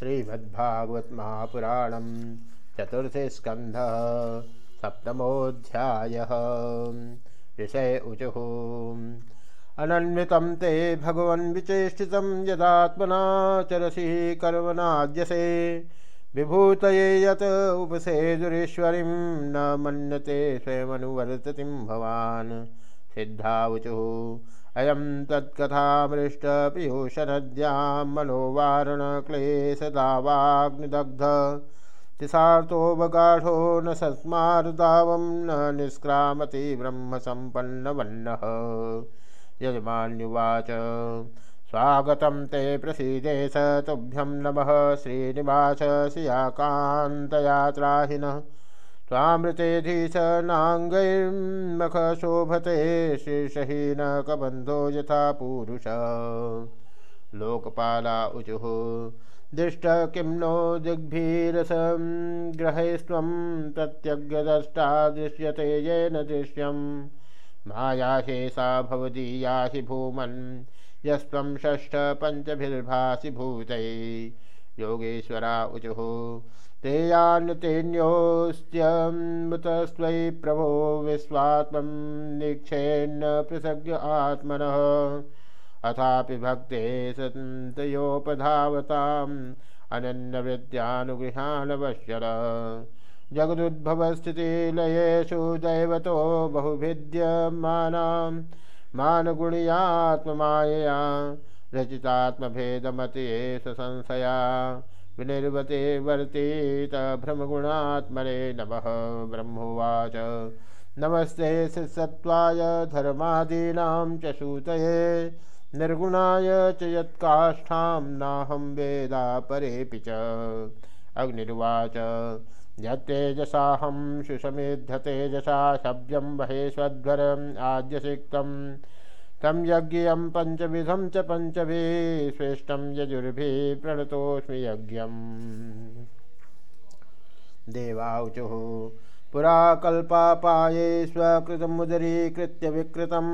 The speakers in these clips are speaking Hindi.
श्रीमद्भागवत महापुराण चतुर्थे स्कंध सप्तमोध्याय ऋषय ऊचु अनन्वित ते भगवन् विचेषित यदात्मना चरसी कर्मणाद्यसे। विभूत यत उपसेदुरीश्वरी न मनते स्वयमनुवर्तति भवान्। सिद्धावुचु। अयं तत्कथामृष्टपीयूषनद्यां मनोवारणक्लेशदावाग्निदग्ध। तिसार्थोऽवगाढो न सस्मार्दावं न निष्क्रामति ब्रह्मसम्पन्नवन्नः यजमान्युवाच, स्वागतं ते प्रसीदे स तुभ्यं नमः श्रीनिवास सियाकान्तयात्राहिनः। स्वामृतेधीश नाङ्गैर्मख शोभते शीर्षहीन कबन्धो यथा पूरुष। लोकपाला ऊचुः दृष्ट किं नो दिग्भिरसं ग्रहैस्त्वं प्रत्यग्रदष्टा दृश्यते येन दृश्यं। मायाशेषा भवदीया हि भूमन्, यस्त्वं षष्ठपञ्चभिर्भासि भूतै योगेश्वरा ऊचुः तेयान्यतेन्योऽस्त्यमुतस्त्वयि प्रभो विश्वात्मं निक्षेन्न पृथग् आत्मनः। अथापि भक्ते सन्तयोपधावताम् अनन्यवृत्त्यानुगृहाणवश्यर जगदुद्भवस्थितिलयेषु दैवतो बहुभिद्यमानां मानगुणीयात्ममायया। रचितात्मभेदमति संशया, विनिर्वते वर्तीत भ्रमगुणात्मने नमः। ब्रह्मोवाच। नमस्ते सत्त्वाय धर्मादीनां च सूतये निर्गुणाय च यत्काष्ठां नाहं वेदा परेऽपि च। अग्निर्वाच। यत्तेजसाहं सुषमेध्यतेजसा शव्यं महेश्वध्वरम् आद्यसिक्तम् तम यज्ञ पंचविधम च पंचभि श्रेष्ठम यजुर्भि प्रणतोस्मि यज्ञ देवाचु पुरा कल्पापाये स्वकृतमुदरीकृत्य विकृतं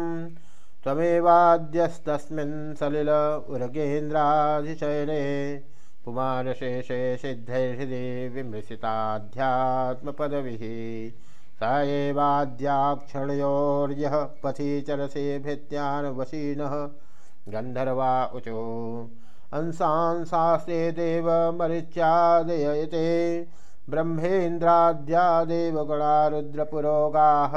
त्वमेवाद्यस्तस्मिन् सलिल उरगेन्द्राधिशयने पुमानशेषे सिद्धैर्हृदि विमृशिताध्यात्मपदविः। स पथि चरसे भृत्यान्वशीनः गन्धर्वा ऊचो अंशांशास्ते देवमरिच्यादयते ब्रह्मेन्द्राद्यादेव गणारुद्रपुरोगाः।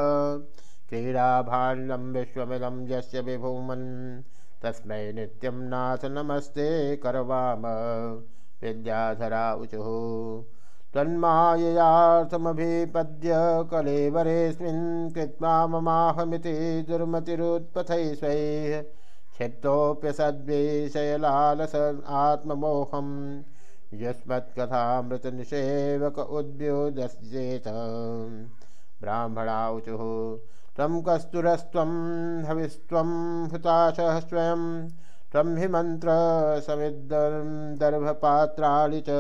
क्रीडाभाण्डं विश्वमिदं यस्य विभूमन्। तस्मै नित्यं नाथ नमस्ते करवाम। विद्याधरा ऊचुः तन्माययार्थमभिपद्य कलेवरेऽस्मिन् कृत्वा ममाहमिति दुर्मतिरुत्पथै स्वैः क्षिप्तोऽप्यसद्विषयलालस आत्ममोहं यस्मत्कथामृतनिषेवक उद्भ्युदस्येत ब्राह्मणाऊचुः त्वं कस्तुरस्त्वं हविस्त्वं हुताशः स्वयं, त्वं हि मन्त्रसमिदर्भपात्राणि च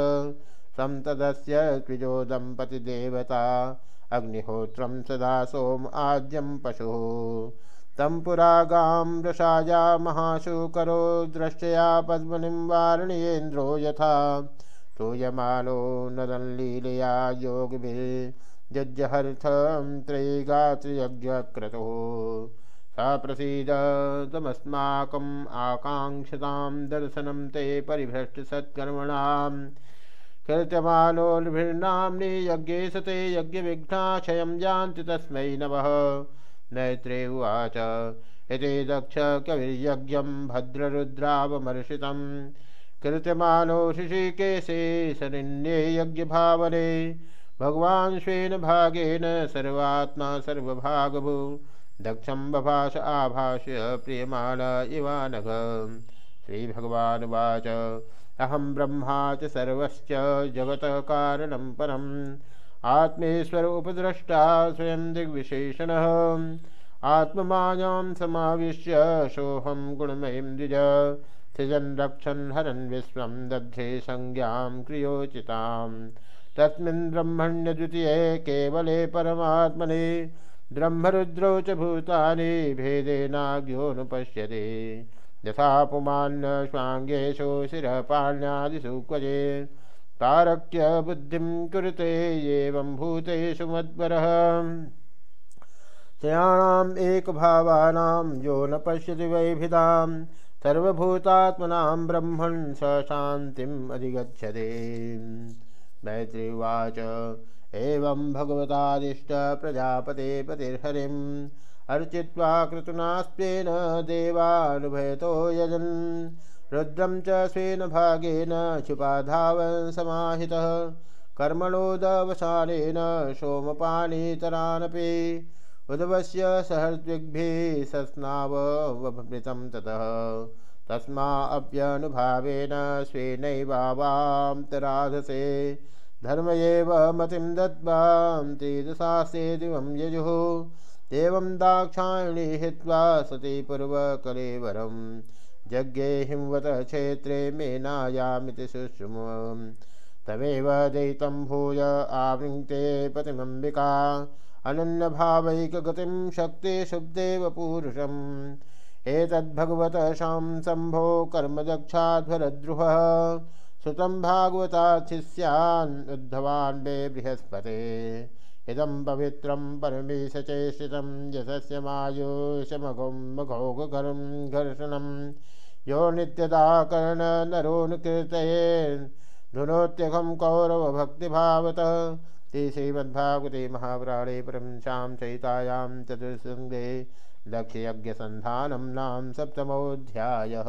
तं तदस्य द्विजो दम्पतिदेवता अग्निहोत्रं सदा सोम आद्यं पशुः। तं पुरा गां रसाया महाशुकरो दृष्टया पद्मनिं वारणीयेन्द्रो यथा। स्तूयमानो नदल्लीलया योगिभिर्जज्जहर्थं त्रयीगात्रियज्ञक्रतुः स प्रसीदमस्माकम् आकाङ्क्षतां दर्शनं ते परिभ्रष्टसत्कर्मणाम् कृत्यमानोर्भिर्नाम्नि यज्ञे सते यज्ञविघ्नाक्षयं यान्ति तस्मै नमः। नैत्रे उवाच। इति दक्ष कविर्यज्ञं भद्ररुद्रावमर्षितं कृत्यमानो ऋषिकेशे सनिन्ये यज्ञभावने। भगवान् स्वेन भागेन सर्वात्मा सर्वभागभू। दक्षं बभाष आभाष्य प्रियमाण इवानघ। श्रीभगवानुवाच। अहम ब्रह्मा च जगत कारणं परम्। आत्मेश्वर उपद्रष्टा स्वयं दिग्विशेषण। आत्ममायां समाविश्य सोऽहं गुणमयीं द्विज सृजन् रक्षन् हरन् विश्वं दध्ये संज्ञां क्रियोचितां तस्मिन् ब्रह्मण्यद्वितीये केवले परमात्मने ब्रह्मरुद्रौ च भूतानि भेदेनाज्ञोऽनुपश्यते यथा पुमान्न स्वाङ्गेषु शिरपाण्यादिषु क्वजे तारक्य बुद्धिं कुरुते एवं भूतेषु मद्वरः। त्रयाणाम् एकभावानां यो न पश्यति वैभिदां सर्वभूतात्मनां ब्रह्मन् स शान्तिम् अधिगच्छते। मैत्रीवाच एवं भगवतादिष्ट प्रजापते पतिर्हरिम् अर्चित्वा कृतुनास्तेन देवानुभयतो यजन्। रुद्रं च स्वेन भागेन क्षिपाधावन् समाहितः कर्मणोदवसानेन सोमपानीतरानपि उद्वस्य सहर्द्विग्भिः सस्नावमृतं ततः। तस्माप्यनुभावेन स्वेनैवावान्तराधसे। धर्म एव मतिं दत्वां त्रिदशास्ते दिवं यजुः। एवं दाक्षायणी हित्वा सती पूर्वकलेवरं यज्ञे हिंवत क्षेत्रे मेनायामिति सुषुमं। तमेव दयितं भूय आवृङ्क्ते पतिमम्बिका अनन्यभावैकगतिं शक्ति शुभदेव पुरुषम्। एतद्भगवत शां शम्भो कर्मदक्षाध्वरद्रुहः सुतं भागवताशिष्यान् उद्धवान् मे बृहस्पते। इदं पवित्रं परमेशचेष्टितं यशस्य मायुषमघुं मघोघकरं घर्षणं। यो नित्यदा कर्णनरोनुकीर्तये धुनोत्यघं कौरवभक्तिभावतः। ते श्रीमद्भागवते महापुराणे परंशां चयितायां चतुर्सङ्गे लक्ष्ययज्ञसन्धानं नाम सप्तमोऽध्यायः।